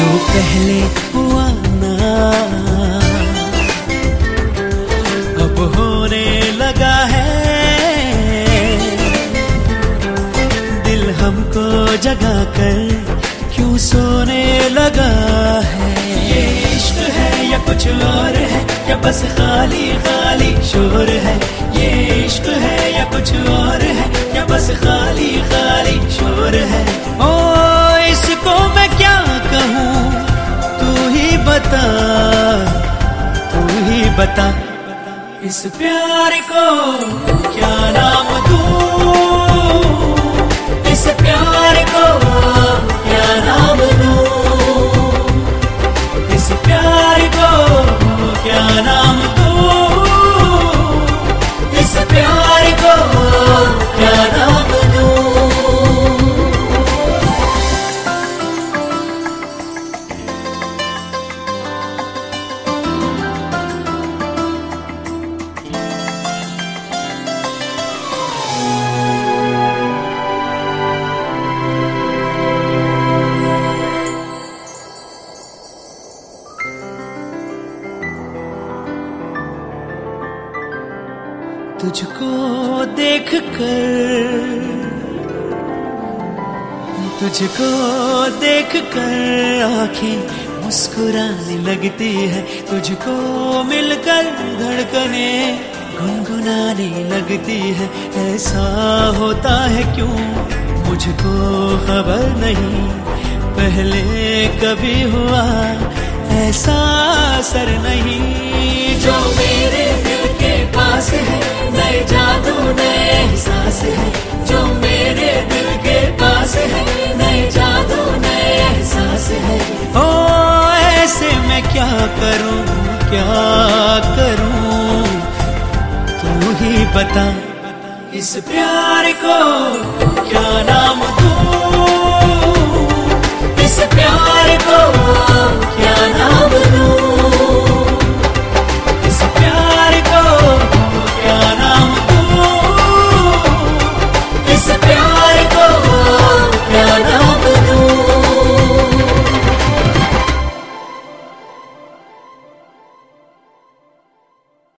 जो पहले हुआ ना। अब होने लगा है। दिल हमको जगा कर क्यों सोने लगा है? ये इश्क है या कुछ और है? या बस खाली खाली शोर है? ये इश्क है बता तू ही बता। इस प्यार को क्या नाम दूँ? तुझको देख कर तुझको देख कर आँखें मुस्कुराने लगती है। तुझको मिलकर धड़कने गुनगुनाने लगती है। ऐसा होता है क्यों? मुझको खबर नहीं। पहले कभी हुआ ऐसा असर नहीं। जो मेरे दिल के पास है नए जादू नए एहसास है, जो मेरे दिल के पास है। नए जादू, नए एहसास है। ओ, ऐसे मैं क्या करूँ क्या करूँ? तू ही बता, इस प्यार को क्या नाम दूँ?